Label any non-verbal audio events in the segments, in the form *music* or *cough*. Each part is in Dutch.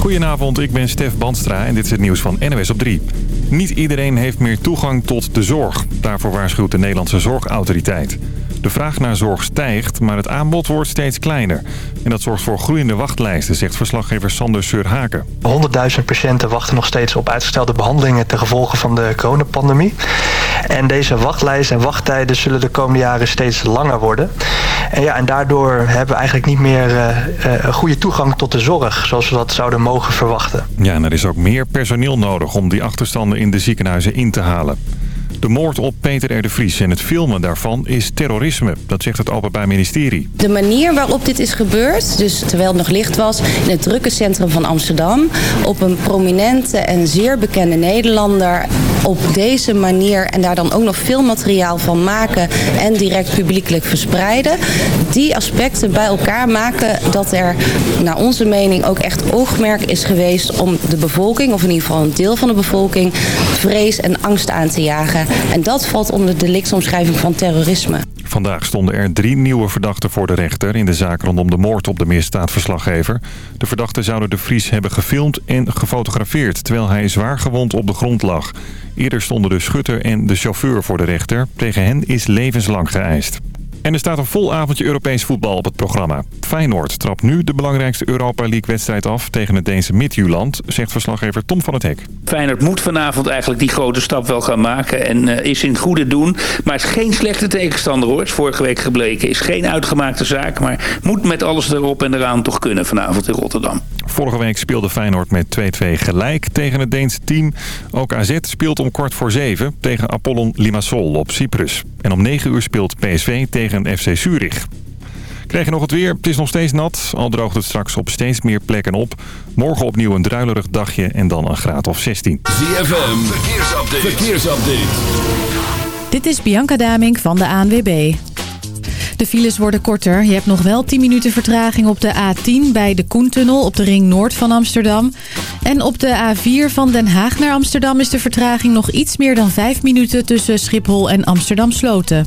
Goedenavond, ik ben Stef Bandstra en dit is het nieuws van NOS op 3. Niet iedereen heeft meer toegang tot de zorg. Daarvoor waarschuwt de Nederlandse Zorgautoriteit. De vraag naar zorg stijgt, maar het aanbod wordt steeds kleiner. En dat zorgt voor groeiende wachtlijsten, zegt verslaggever Sander Surhaken. 100.000 patiënten wachten nog steeds op uitgestelde behandelingen... ten gevolge van de coronapandemie. En deze wachtlijsten en wachttijden zullen de komende jaren steeds langer worden. En, ja, en daardoor hebben we eigenlijk niet meer uh, goede toegang tot de zorg... zoals we dat zouden mogen verwachten. Ja, en er is ook meer personeel nodig om die achterstanden in de ziekenhuizen in te halen. De moord op Peter R. de Vries en het filmen daarvan is terrorisme. Dat zegt het Openbaar Ministerie. De manier waarop dit is gebeurd, dus terwijl het nog licht was... in het drukke centrum van Amsterdam... op een prominente en zeer bekende Nederlander... op deze manier en daar dan ook nog veel materiaal van maken... en direct publiekelijk verspreiden. Die aspecten bij elkaar maken dat er naar onze mening ook echt oogmerk is geweest... om de bevolking, of in ieder geval een deel van de bevolking... vrees en angst aan te jagen. En dat valt onder de delictsomschrijving van terrorisme. Vandaag stonden er drie nieuwe verdachten voor de rechter... in de zaak rondom de moord op de misdaadverslaggever. De verdachten zouden de Vries hebben gefilmd en gefotografeerd... terwijl hij zwaar gewond op de grond lag. Eerder stonden de schutter en de chauffeur voor de rechter. Tegen hen is levenslang geëist. En er staat een vol avondje Europees voetbal op het programma. Feyenoord trapt nu de belangrijkste Europa League-wedstrijd af tegen het Deense Midtjylland, zegt verslaggever Tom van het Hek. Feyenoord moet vanavond eigenlijk die grote stap wel gaan maken en uh, is in het goede doen. Maar is geen slechte tegenstander hoor, is vorige week gebleken. Is geen uitgemaakte zaak, maar moet met alles erop en eraan toch kunnen vanavond in Rotterdam. Vorige week speelde Feyenoord met 2-2 gelijk tegen het Deense team. Ook AZ speelt om kwart voor zeven tegen Apollon Limassol op Cyprus. En om 9 uur speelt PSV tegen FC Zurich. Krijg je nog het weer? Het is nog steeds nat. Al droogt het straks op steeds meer plekken op. Morgen opnieuw een druilerig dagje en dan een graad of 16. ZFM, verkeersupdate. verkeersupdate. Dit is Bianca Damink van de ANWB. De files worden korter. Je hebt nog wel 10 minuten vertraging op de A10 bij de Koentunnel op de ring noord van Amsterdam. En op de A4 van Den Haag naar Amsterdam is de vertraging nog iets meer dan 5 minuten tussen Schiphol en Amsterdam Sloten.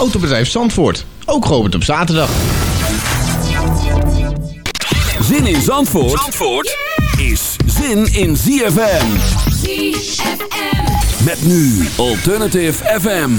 Autobedrijf Zandvoort, ook geopend op zaterdag. Zin in Zandvoort, Zandvoort is zin in ZFM. ZFM. Met nu Alternative FM.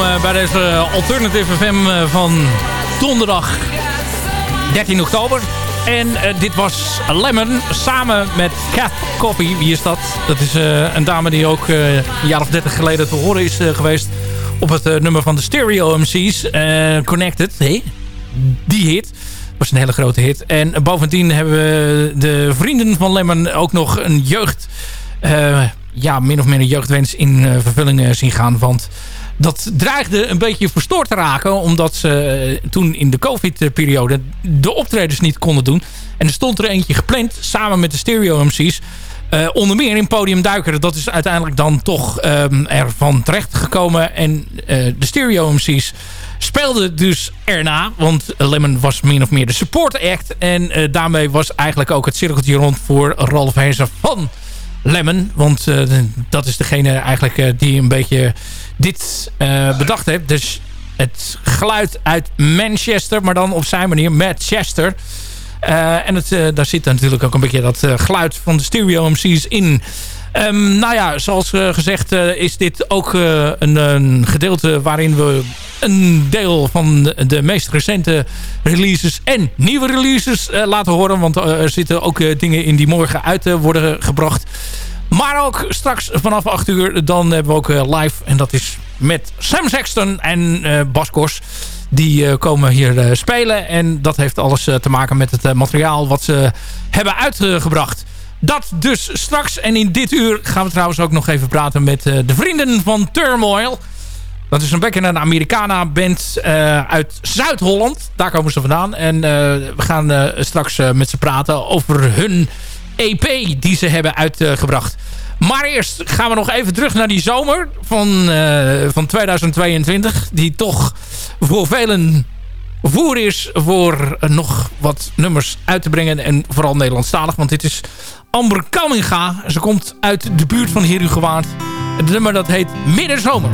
Eh, bij deze Alternative FM eh, van donderdag 13 oktober. En dit was Lemon samen met Cat Coffee. Wie is dat? Dat is een dame die ook een jaar of 30 geleden te horen is geweest... op het nummer van de Stereo MC's. Connected, hey? die hit. was een hele grote hit. En bovendien hebben we de vrienden van Lemon ook nog een jeugd... ja, min of meer een jeugdwens in vervulling zien gaan. Want dat dreigde een beetje verstoord te raken. Omdat ze eh, toen in de covid-periode de optredens niet konden doen. En er stond er eentje gepland samen met de stereo MC's. Uh, onder meer in Podium Duiker. Dat is uiteindelijk dan toch um, ervan terecht gekomen. En uh, de stereo MC's speelden dus erna. Want Lemon was min of meer de support act. En daarmee was eigenlijk ook het cirkeltje rond voor Ralf Hezer van Lemon. Want dat is degene eigenlijk die een beetje dit uh, bedacht heeft. Dus het geluid uit Manchester, maar dan op zijn manier Manchester. Uh, en het, uh, daar zit natuurlijk ook een beetje dat geluid van de stereo MC's in. Um, nou ja, zoals gezegd is dit ook een, een, gedeelte waarin we een deel van de, de meest recente releases en nieuwe releases laten horen. Want er zitten ook dingen in die morgen uit worden gebracht. Maar ook straks vanaf 8 uur, dan hebben we ook eh, live. En dat is met Sam Sexton en uh, Bas Kors. Die uh, komen hier spelen. En dat heeft alles te maken met het materiaal wat ze hebben uitgebracht. Dat dus straks. En in dit uur gaan we trouwens ook nog even praten met de vrienden van Turmoil. Dat is een beetje een Americana band uit Zuid-Holland. Daar komen ze vandaan. En we gaan straks met ze praten over hun EP die ze hebben uitgebracht. Maar eerst gaan we nog even terug naar die zomer van, uh, van 2022. Die toch voor velen voer is voor nog wat nummers uit te brengen. En vooral Nederlandstalig. Want dit is Amber Kamminga. Ze komt uit de buurt van Herugewaard. Het nummer dat heet Middenzomer.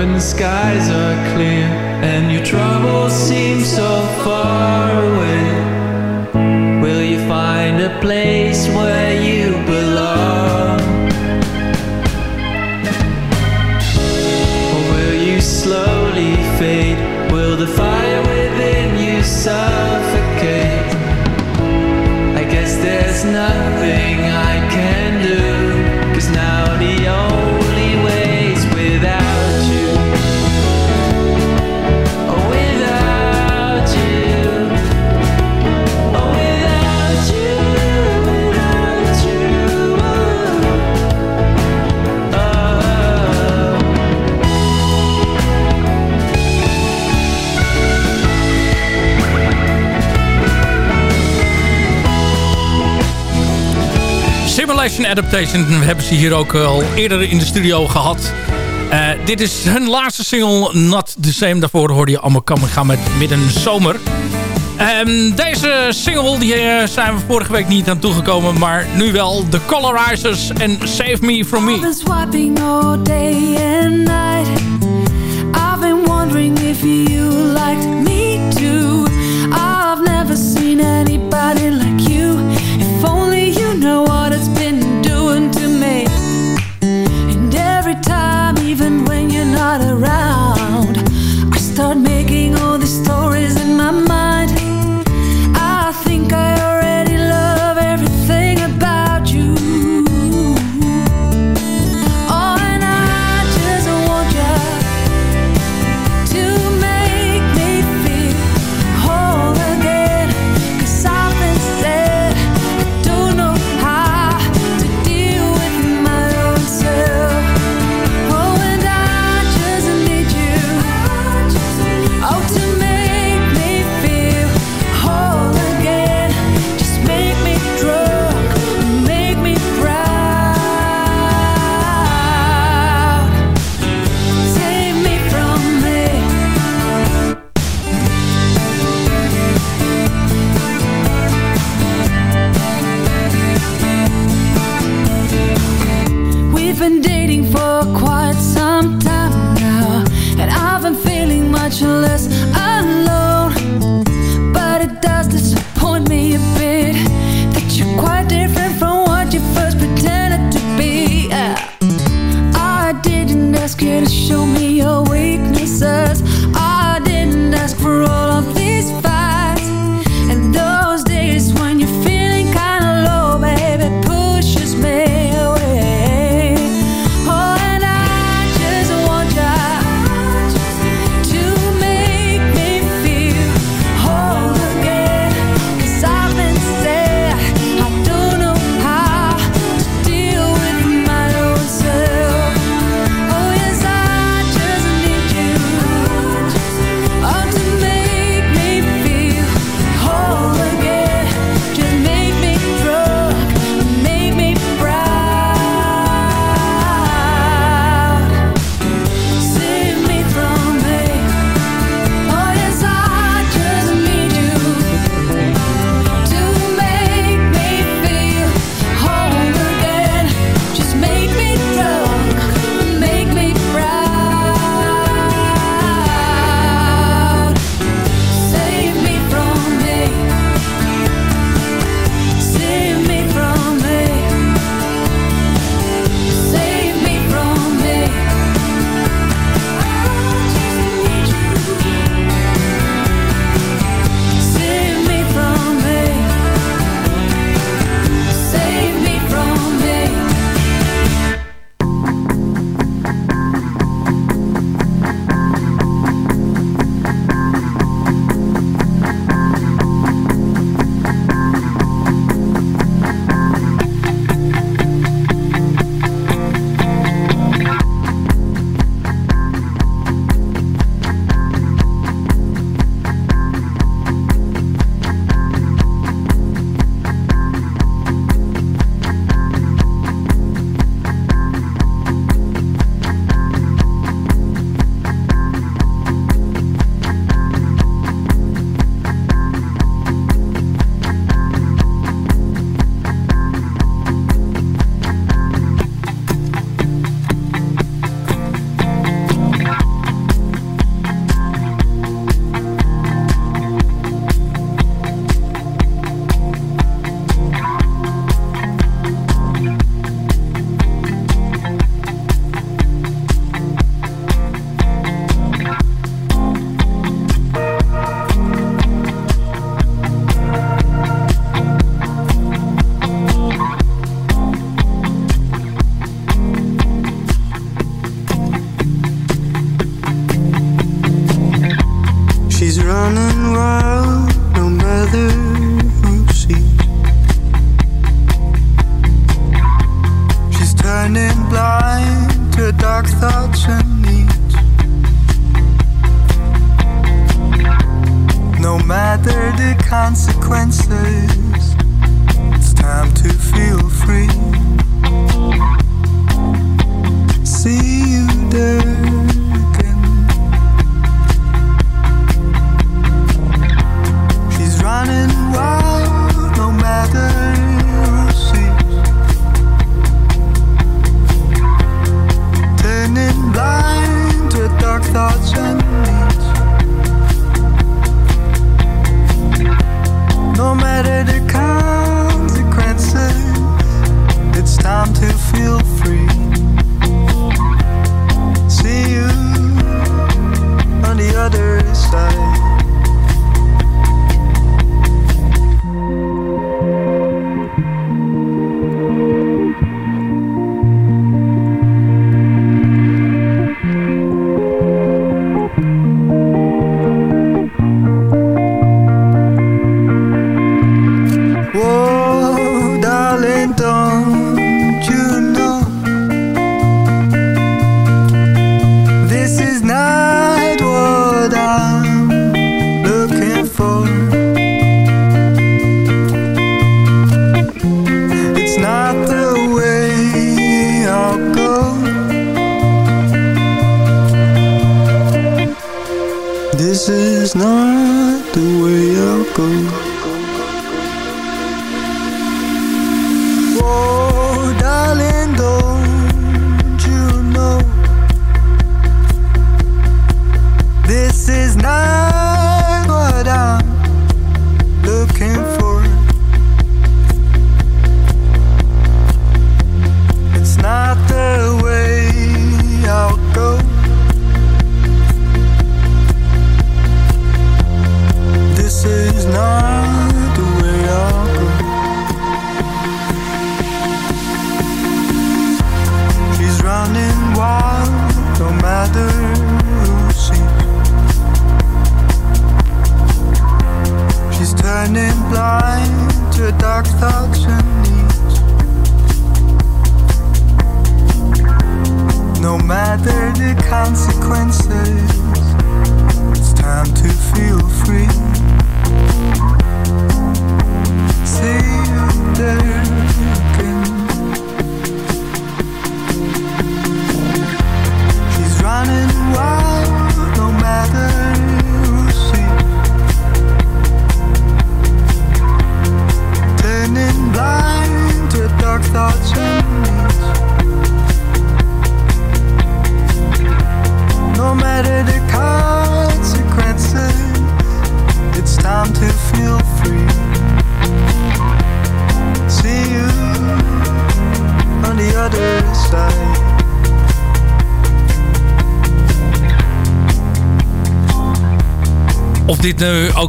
when the skies are clear and your troubles seem so far away? Will you find a place where you belong? Adaptation. Hebben ze hier ook eh, al eerder in de studio gehad. Eh, dit is hun laatste single, Not The Same. Daarvoor hoorde je allemaal komen gaan met Midden Zomer. Ehm, deze single die, eh, zijn we vorige week niet aan toegekomen, maar nu wel. The Colorizers en Save Me From Me. I've been wondering if you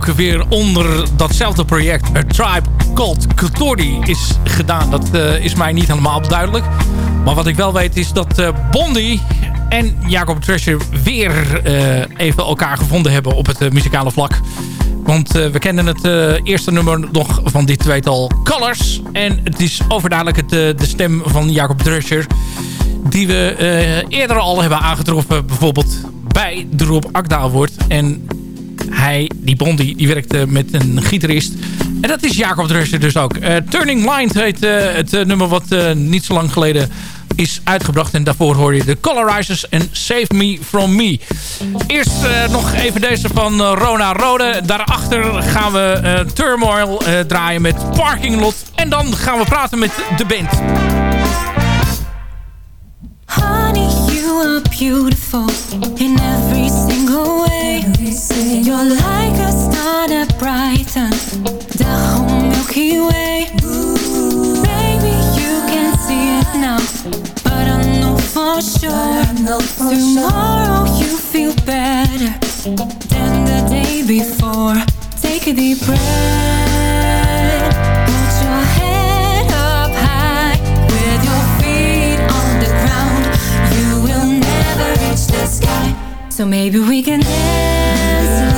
ook weer onder datzelfde project A Tribe Called Kotori is gedaan. Dat eh, is mij niet helemaal duidelijk. Maar wat ik wel weet is dat eh, Bondi en Jacob Treasure weer eh, even elkaar gevonden hebben op het muzikale vlak. Want we kennen het eerste nummer nog van dit tweetal Colors. En het is overduidelijk het, de stem van Jacob Treasure. Die we eerder al hebben aangetroffen. Bijvoorbeeld bij de Rob. En hij, die Bondi, die werkte met een gitarist. En dat is Jacob Dresser dus ook. Uh, Turning Mind heet uh, het uh, nummer wat niet zo lang geleden is uitgebracht. En daarvoor hoor je de Colorizers en Save Me From Me. Eerst nog even deze van Rona Rode. Daarachter gaan we Turmoil draaien met Parking Lot. En dan gaan we praten met de band. Honey, you are beautiful in every single You're like a star that brightens the whole Milky Way. Baby, you can see it now, but I know for sure tomorrow you feel better than the day before. Take a deep breath, so maybe we can dance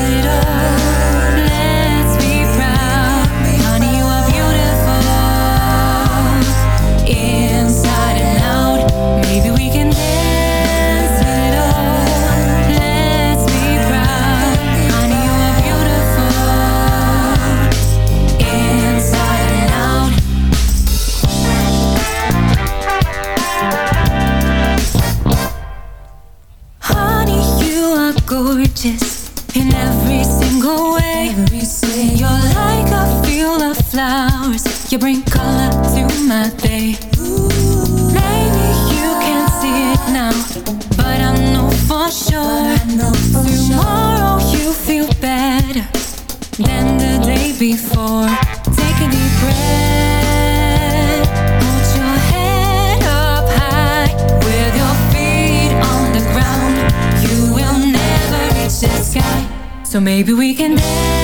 You bring color to my day. Maybe you can see it now, but I know for sure. Tomorrow you feel better than the day before. Take a deep breath. So maybe we can dance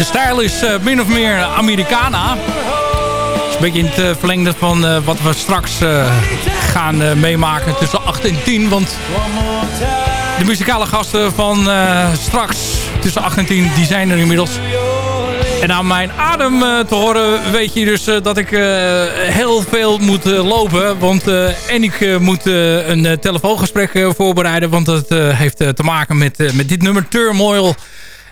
de stijl is eh, min of meer Americana. Is een beetje in het eh, verlengde van eh, wat we straks gaan meemaken tussen 8 en 10. Want de muzikale gasten van straks tussen 8 en 10, die zijn er inmiddels. En aan mijn adem te horen weet je dus dat ik heel veel moet lopen. Want en ik moet een telefoongesprek voorbereiden. Want dat heeft te maken met, met dit nummer Turmoil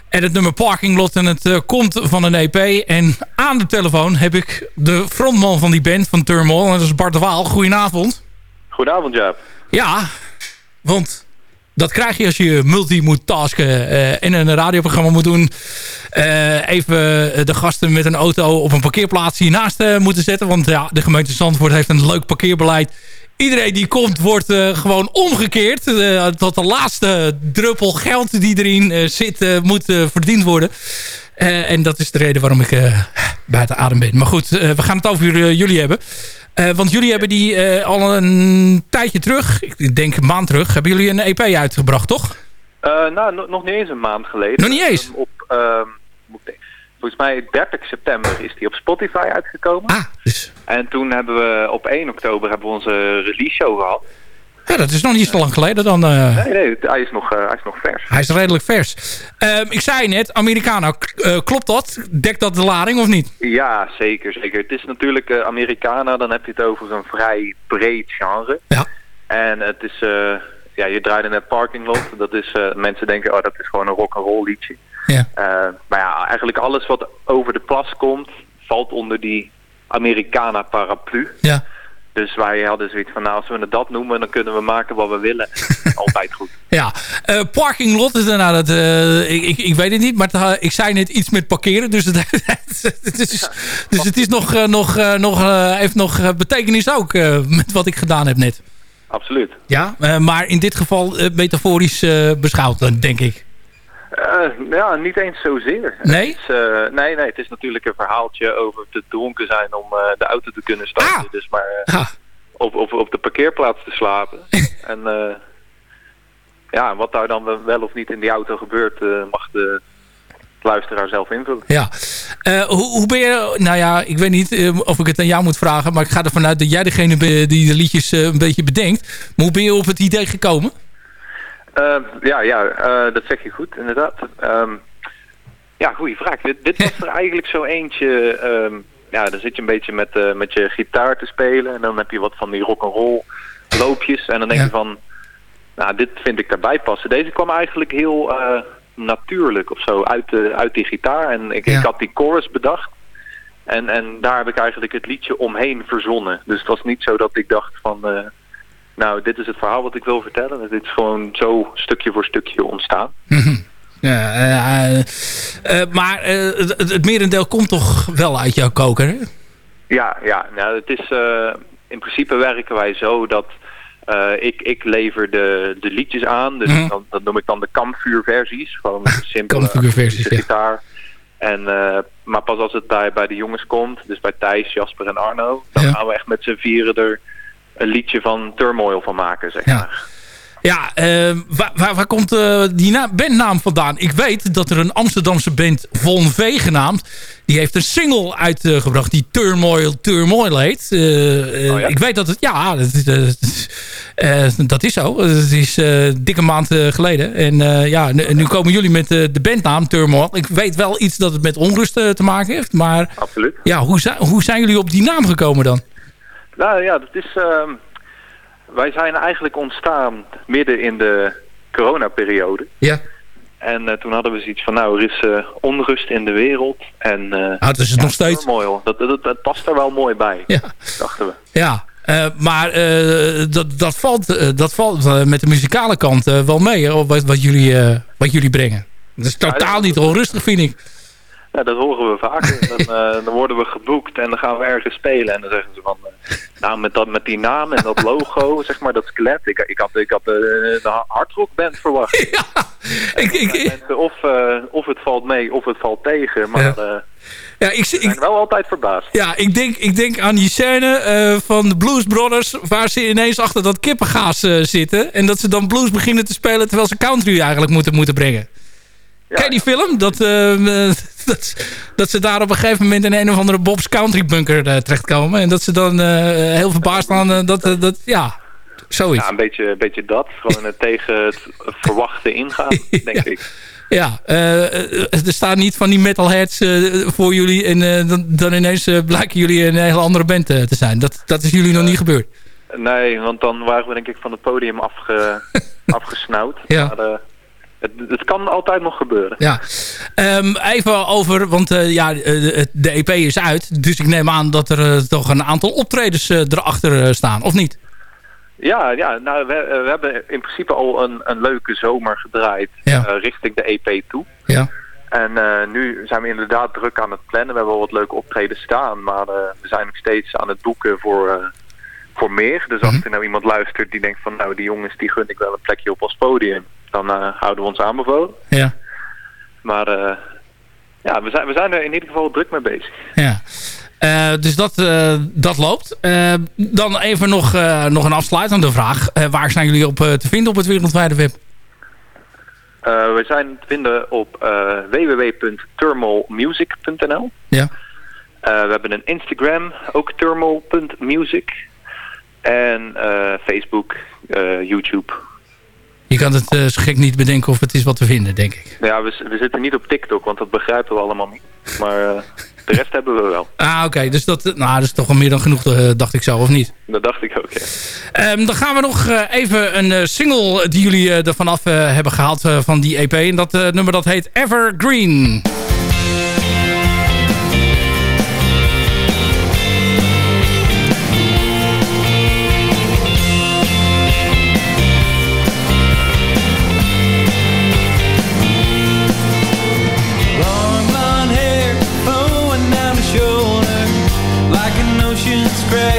en het nummer Parking Lot. En het eh, komt van een EP. En aan de telefoon heb ik de frontman van die band van Turmoil. En dat is Bart de Waal. Goedenavond. Goedenavond, Jaap. Ja, want dat krijg je als je multi moet tasken eh, en een radioprogramma moet doen. Eh, even de gasten met een auto op een parkeerplaats hiernaast eh, moeten zetten. Want ja, de gemeente Zandvoort heeft een leuk parkeerbeleid. Iedereen die komt wordt eh, gewoon omgekeerd. Eh, tot de laatste druppel geld die erin eh, zit eh, moet eh, verdiend worden. Eh, en dat is de reden waarom ik eh, buiten adem ben. Maar goed, eh, we gaan het over eh, jullie hebben. Eh, want jullie hebben die eh, al een tijdje terug, ik denk een maand terug, hebben jullie een EP uitgebracht, toch? Eh, nou, no- nog niet eens een maand geleden. Nog niet eens? Ehm, Op, ehm, moet ik volgens mij 30 september is die op Spotify uitgekomen. Ah, dus... En toen hebben we op 1 oktober hebben we onze release show gehad. Ja, dat is nog niet zo lang geleden dan. eh, Nee, nee, hij is nog, eh, hij is nog vers. Hij is redelijk vers. Ehm, ik zei net, Americano, k- eh, klopt dat? Dekt dat de lading of niet? Ja, zeker, zeker. Het is natuurlijk Americana, dan heb je het over een vrij breed genre. Ja. En het is, ja, je draaide net Parking Lot. Dat is, mensen denken, oh, dat is gewoon een rock'n'roll liedje. Ja. Eh, maar ja, eigenlijk alles wat over de plas komt, valt onder die Americana paraplu. Ja. Dus wij hadden zoiets van, nou, als we het dat noemen, dan kunnen we maken wat we willen. *laughs* Altijd goed. Ja, Eh, parking lot is daarna dat. eh, ik, ik, ik weet het niet, maar het, ik zei net iets met parkeren, dus het, *laughs* het is, dus het is nog, nog, nog, heeft nog betekenis ook eh, met wat ik gedaan heb net. Absoluut. Ja, maar in dit geval metaforisch eh, beschouwd, denk ik. Eh, ja, niet eens zozeer. Nee? Het is, eh, nee, nee, het is natuurlijk een verhaaltje over te dronken zijn om eh, de auto te kunnen starten. Dus maar Ah. op, op, op de parkeerplaats te slapen. *laughs* en ja, wat daar dan wel of niet in die auto gebeurt, mag de luisteraar zelf invullen. Ja. Hoe, hoe ben je... Nou ja, ik weet niet of ik het aan jou moet vragen... maar ik ga ervan uit dat jij degene bent die de liedjes een beetje bedenkt. Maar hoe ben je op het idee gekomen? Eh, ja, ja eh, dat zeg je goed, inderdaad. Ehm, ja, goede vraag. Dit, dit was er eigenlijk zo eentje... ehm, ja, dan zit je een beetje met, eh, met je gitaar te spelen... en dan heb je wat van die rock'n'roll loopjes... en dan denk je van... Nou, dit vind ik daarbij passen. Deze kwam eigenlijk heel eh, natuurlijk of zo uit, de, uit die gitaar. En ik, ik had die chorus bedacht. En, en daar heb ik eigenlijk het liedje omheen verzonnen. Dus het was niet zo dat ik dacht van... nou, dit is het verhaal wat ik wil vertellen. Dit is gewoon zo stukje voor stukje ontstaan. Ja, eh, eh, eh, maar het, het- merendeel komt toch wel uit jouw koker, hè? Ja, ja nou, het is, in principe werken wij zo dat ik, ik lever de, de liedjes aan. Dus Mhm. dan, dat noem ik dan de kampvuurversies. Gewoon een simpele Kampvuurversies, akoestische ja. gitaar. En, maar pas als het bij, bij de jongens komt, dus bij Thijs, Jasper en Arno... dan gaan we echt met z'n vieren er een liedje van Turmoil van maken, zeg maar. Ja, eh, waar, waar, waar komt eh, die na- bandnaam vandaan? Ik weet dat er een Amsterdamse band, Von V genaamd... die heeft een single uitgebracht die Turmoil Turmoil heet. Eh, eh, Oh ja? Ik weet dat het... Ja, dat is, dat is zo. Het is dikke maand geleden. En ja, nu, nu komen jullie met de bandnaam Turmoil. Ik weet wel iets dat het met onrust te maken heeft. Maar Absoluut. ja, hoe, zijn- hoe zijn jullie op die naam gekomen dan? Nou ja, dat is... ehm, wij zijn eigenlijk ontstaan midden in de coronaperiode. Ja. En eh, toen hadden we zoiets van, nou, er is eh, onrust in de wereld. En eh Ah, het is het nog steeds. turmoil. Dat, dat, dat past er wel mooi bij, Ja. dachten we. Ja, maar dat, dat valt, dat valt met de muzikale kant wel mee, hè, wat, wat, jullie, wat jullie brengen. Dat is totaal niet onrustig, vind ik. Ja, dat horen we vaker. *laughs* Dan, eh, dan worden we geboekt en dan gaan we ergens spelen. En dan zeggen ze van, eh, nou, met, dat, met die naam en dat logo, *laughs* zeg maar, dat skelet. Ik, ik had, ik had eh, de hardrockband verwacht. *laughs* ik, ik, Mensen, of, of het valt mee, of het valt tegen. Maar Ja. Ja, ik, we zijn wel altijd verbaasd. Ja, ik denk, ik denk aan die scène van de Blues Brothers... waar ze ineens achter dat kippengaas zitten... en dat ze dan blues beginnen te spelen... terwijl ze country eigenlijk moeten, moeten brengen. Ken je die film? Dat, eh, *laughs* dat, dat ze daar op een gegeven moment in een of andere Bob's Country bunker eh, terechtkomen. En dat ze dan eh, heel verbaasd staan. dat, dat, ja, zoiets. Ja, een beetje, een beetje dat. Gewoon *laughs* tegen het verwachten ingaan, *laughs* denk ik. Ja, eh, er staan niet van die metalheads voor jullie. En dan, dan ineens blijken jullie een hele andere band te zijn. Dat, dat is jullie nog niet gebeurd. Nee, want dan waren we denk ik van het podium afge, afgesnauwd. Ja. Maar, het, het kan altijd nog gebeuren. Ja, Ehm, even over, want eh, ja, eh, de, de EP is uit. Dus ik neem aan dat er eh, toch een aantal optredens erachter staan, of niet? Ja, ja nou, we, we hebben in principe al een, een leuke zomer gedraaid Ja. richting de EP toe. Ja. En nu zijn we inderdaad druk aan het plannen. We hebben al wat leuke optredens staan, maar we zijn nog steeds aan het boeken voor, voor meer. Dus als er nou iemand luistert die denkt van nou die jongens die gun ik wel een plekje op als podium, dan eh, houden we ons aanbevolen. Ja. Maar eh, ja, we zijn, we zijn er in ieder geval druk mee bezig. Ja. Eh, dus dat, dat loopt. Dan even nog, nog een afsluitende vraag. Waar zijn jullie op te vinden op het wereldwijde web? We zijn te vinden op www.thermalmusic.nl. Ja. We hebben een Instagram, ook thermal.music. En Facebook, YouTube. Je kan het eh, zo gek niet bedenken of het is wat te vinden, denk ik. Ja, we, we zitten niet op TikTok, want dat begrijpen we allemaal niet. Maar eh, de rest hebben we wel. Ah, oké. Dus dat, nou, dat is toch wel meer dan genoeg, eh, dacht ik zo, of niet? Dat dacht ik ook, ja. Ehm, dan gaan we nog eh, even een eh, single die jullie eh, er vanaf eh, hebben gehaald eh, van die EP. En dat eh, nummer dat heet Evergreen.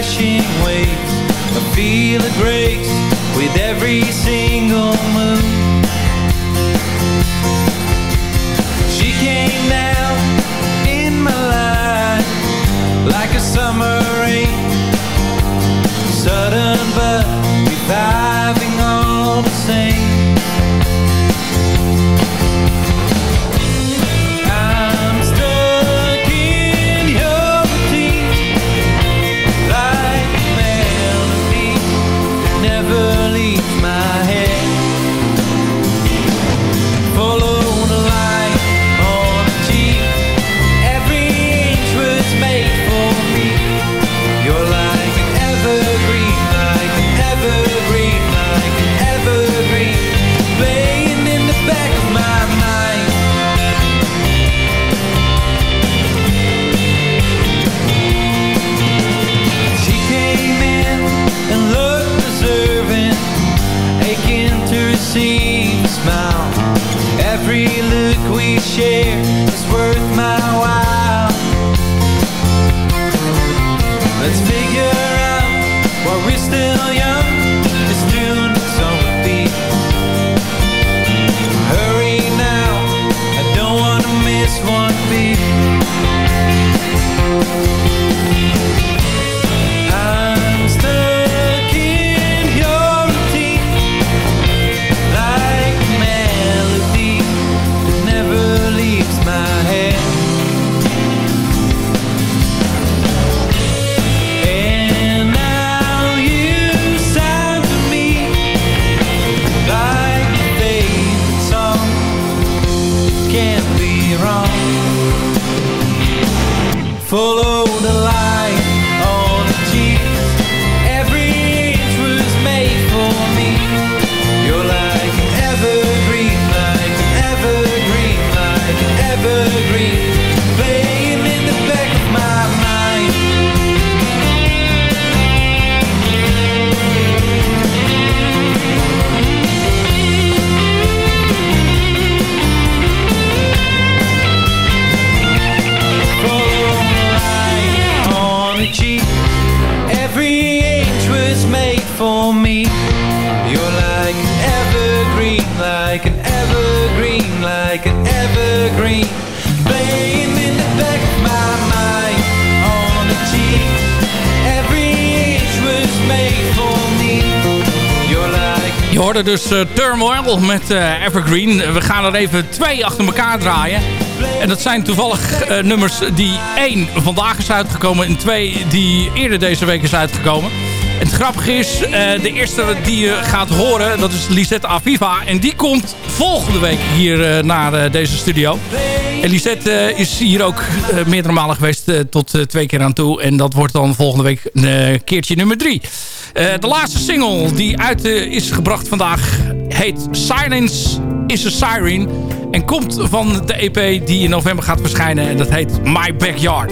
Crashing waves. I feel a grace with every single move. She came down in my life like a summer dus uh, Turmoil met uh, Evergreen. We gaan er even twee achter elkaar draaien. En dat zijn toevallig uh, nummers die één vandaag is uitgekomen... en twee die eerder deze week is uitgekomen. En het grappige is, de eerste die je gaat horen... dat is Lisette Aviva. En die komt volgende week hier naar deze studio. En Lisette is hier ook meerdere malen geweest tot twee keer aan toe. En dat wordt dan volgende week een keertje nummer drie. Uh, de laatste single die uit uh, is gebracht vandaag heet Silence is a Siren. En komt van de EP die in november gaat verschijnen. En dat heet My Backyard.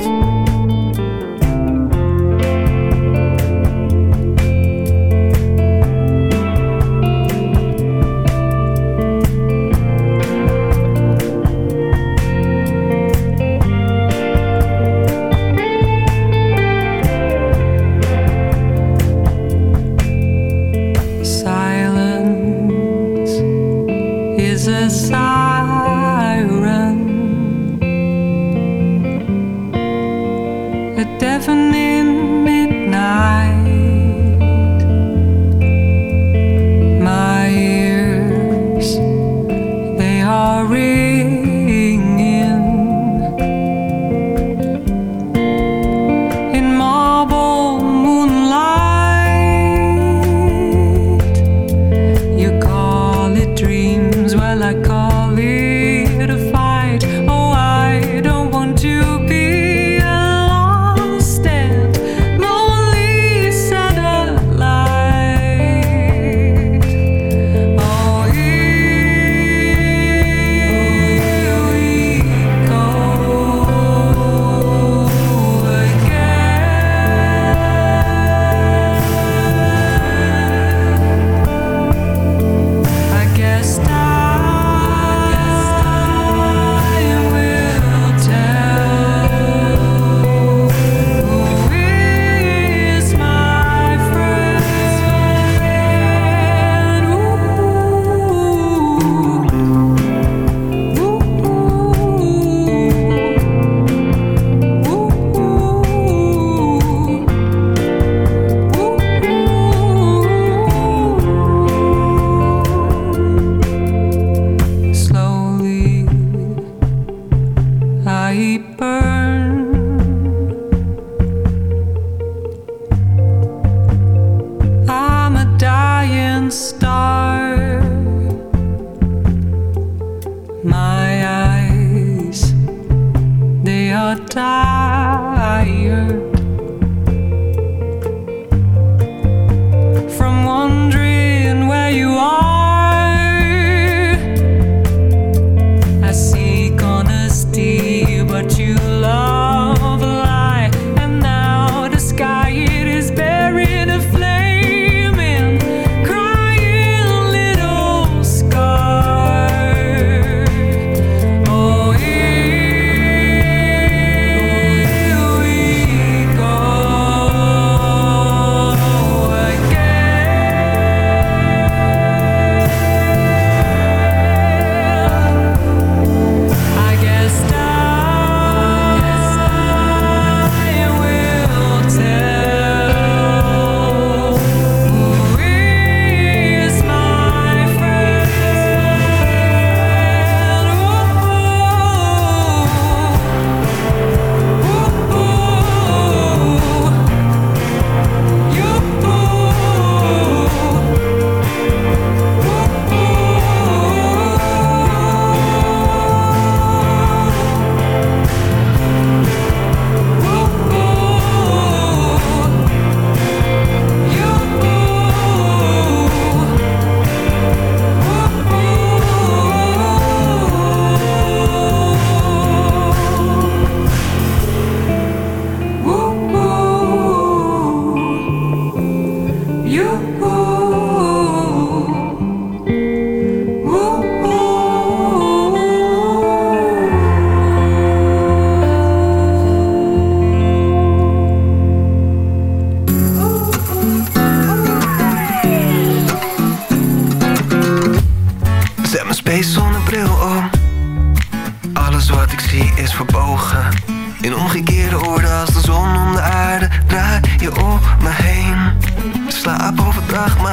Devon in midnight.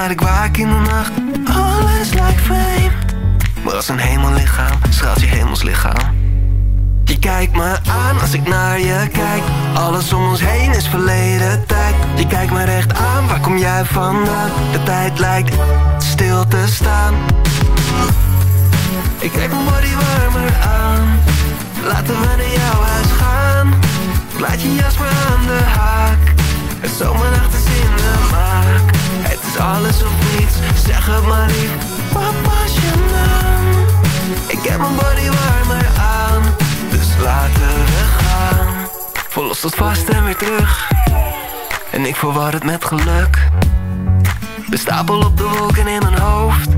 Maar ik waak in de nacht. Alles lijkt vreemd. Maar als een hemellichaam straalt je hemelslichaam. Je kijkt me aan als ik naar je kijk. Alles om ons heen is verleden tijd. Je kijkt me recht aan, waar kom jij vandaan? De tijd lijkt stil te staan. Ik trek mijn body warmer aan. Laten we naar jouw huis gaan. Laat je jas maar aan de haak. Het zomernacht is in de maak. Alles of niets, zeg het maar lief. Wat was je naam? Ik heb mijn body warmer aan. Dus laten we gaan. Vol los tot vast en weer terug. En ik verwar het met geluk. De stapel op de wolken in mijn hoofd.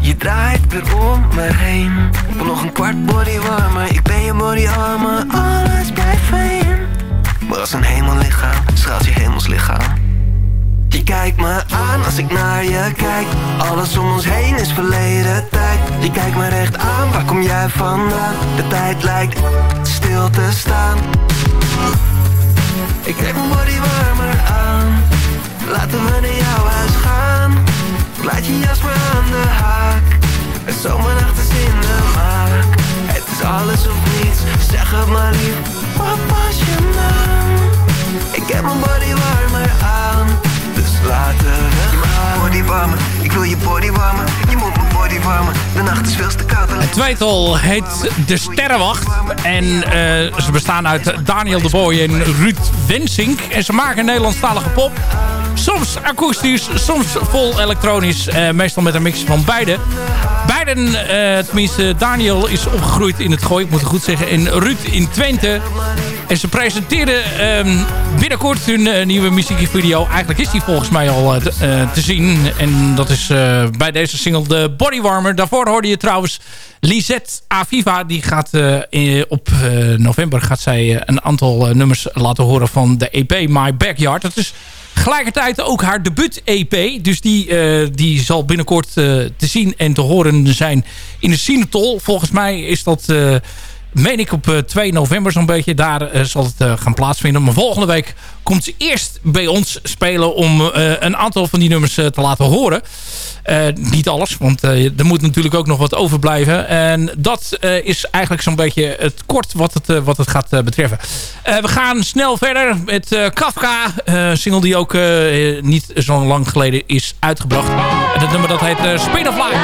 Je draait weer om me heen. Voor nog een kwart body warmer. Ik ben je body armer. Alles blijft vreemd. Maar als een hemellichaam straalt je hemelslichaam. Je kijkt me aan als ik naar je kijk. Alles om ons heen is verleden tijd. Je kijkt me recht aan, waar kom jij vandaan? De tijd lijkt stil te staan. Ik trek mijn body warmer aan. Laten we naar jouw huis gaan. Laat je jas maar aan de haak. Het zomernacht is in de maak. Het is alles of niets, zeg het maar lief. Wat was je naam? Ik heb mijn body warmer aan. Laten we. Body warmer, ik wil je body warmer. Je moet mijn body warmer. De nacht is veel te koud. Het heet De Sterrenwacht. En eh, ze bestaan uit Daniel de Boy en Ruud Wensink. En ze maken Nederlandstalige pop. Soms akoestisch, soms vol elektronisch. eh, meestal met een mix van beide. Beiden, eh, tenminste Daniel is opgegroeid in het Gooi, ik moet het goed zeggen. En Ruud in Twente. En ze presenteren ehm, binnenkort hun eh, nieuwe muziekvideo. Eigenlijk is die volgens mij al eh, te, eh, te zien. En dat is bij deze single de Bodywarmer. Daarvoor hoorde je trouwens Lisette Aviva. Die gaat in- op november gaat zij een aantal nummers laten horen van de EP My Backyard. Dat is gelijkertijd ook haar debuut-EP. Dus die, die zal binnenkort te zien en te horen zijn in de Cinetol. Volgens mij is dat... meen ik op eh, 2 november zo'n beetje. Daar eh, zal het eh, gaan plaatsvinden. Maar volgende week komt ze eerst bij ons spelen... om eh, een aantal van die nummers eh, te laten horen. Eh, niet alles, want eh, er moet natuurlijk ook nog wat overblijven. En dat eh, is eigenlijk zo'n beetje het kort wat het, eh, wat het gaat eh, betreffen. Eh, we gaan snel verder met eh, Kafka. eh, single die ook eh, niet zo lang geleden is uitgebracht. En dat nummer dat heet eh, Spin of Life.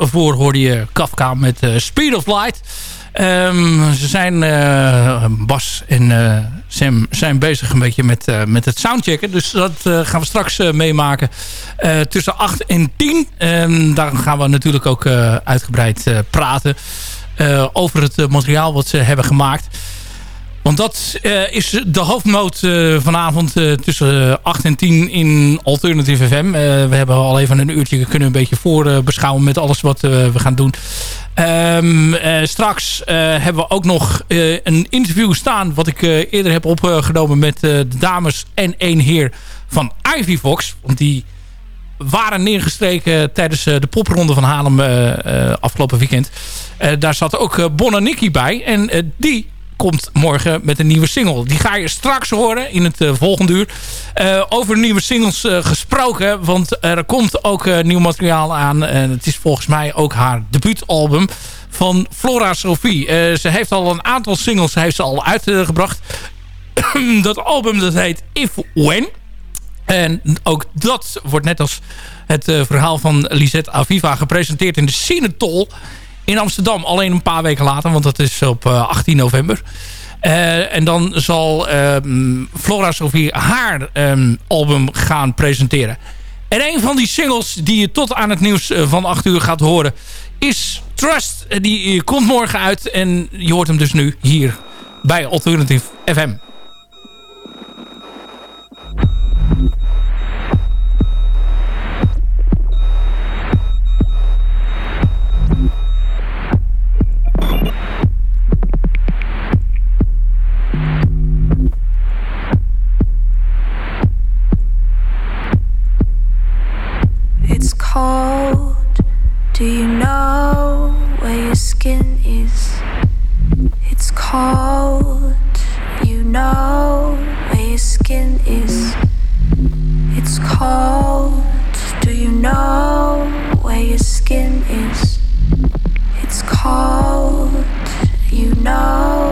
Daarvoor hoorde je Kafka met eh, Speed of Light. Ehm, ze zijn, eh, Bas en eh, Sam zijn bezig een beetje met, met het soundchecken. Dus dat gaan we straks meemaken. Tussen 8 en 10. Ehm, daar gaan we natuurlijk ook uitgebreid praten. over het materiaal wat ze hebben gemaakt. Want dat eh, is de hoofdmoot eh, vanavond eh, tussen 8 en 10 in Alternative FM. We hebben al even een uurtje kunnen een beetje voorbeschouwen met alles wat we gaan doen. Ehm, eh, straks hebben we ook nog een interview staan... wat ik eerder heb opgenomen met de dames en één heer van Ivy Fox. Want die waren neergestreken tijdens de popronde van Haarlem afgelopen weekend. Daar zat ook Bon en Nicky bij. En die komt morgen met een nieuwe single. Die ga je straks horen in het uh, volgende uur. Uh, over nieuwe singles uh, gesproken. Want er komt ook nieuw materiaal aan. En het is volgens mij ook haar debuutalbum van Flora Sophie. ze heeft al een aantal singles heeft ze al uitgebracht. *clears throat* dat album dat heet If When. En ook dat wordt net als het verhaal van Lisette Aviva gepresenteerd in de Cinetol in Amsterdam. Alleen een paar weken later, want dat is op uh, 18 november. Uh, en dan zal Flora Sophie haar um, album gaan presenteren. En een van die singles die je tot aan het nieuws van 8 uur gaat horen... is Trust. Die komt morgen uit en je hoort hem dus nu hier bij Alternative FM. cold? Do you know where your skin is? It's cold. You know where your skin is. It's cold. Do you know where your skin is? It's cold. You know.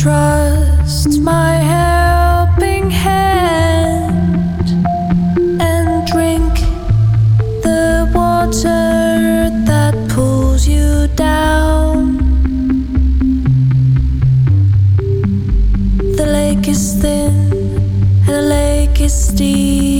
trust my helping hand and drink the water that pulls you down. The lake is thin and the lake is deep.